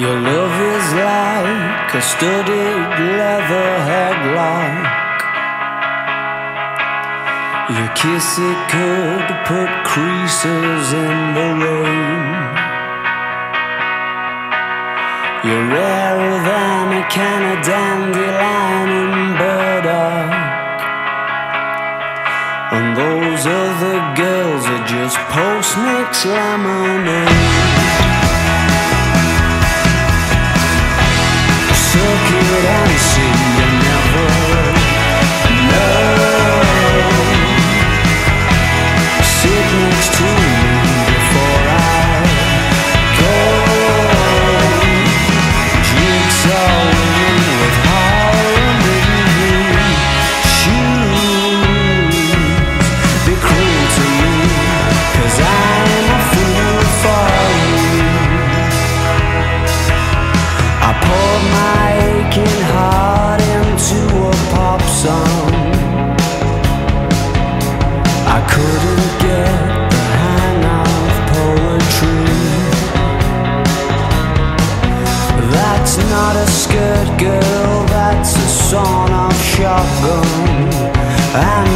Your love is like a studded leather headlock. Your kiss it could put creases in the rain. You're rarer than a can of dandelion and burdock. And those other girls are just post mix lemonade. Not a skirt girl, that's a sawn off shotgun. And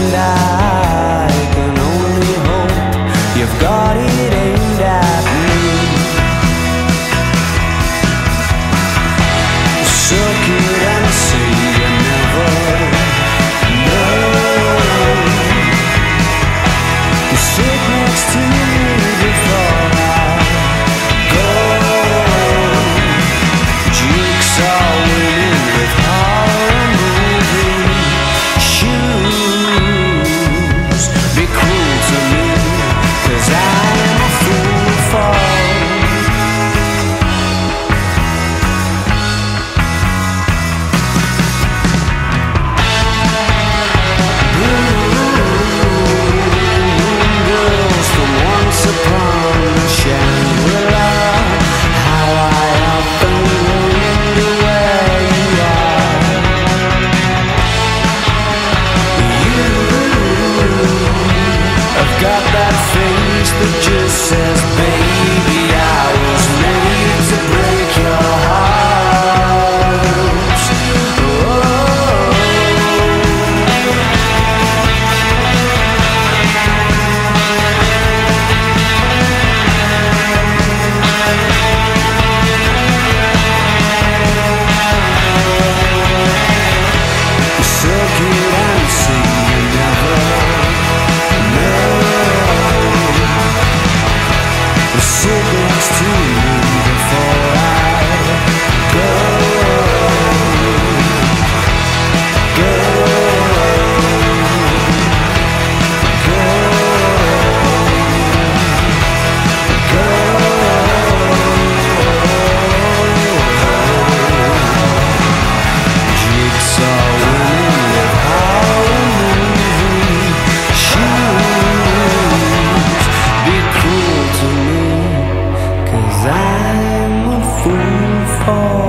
Oh.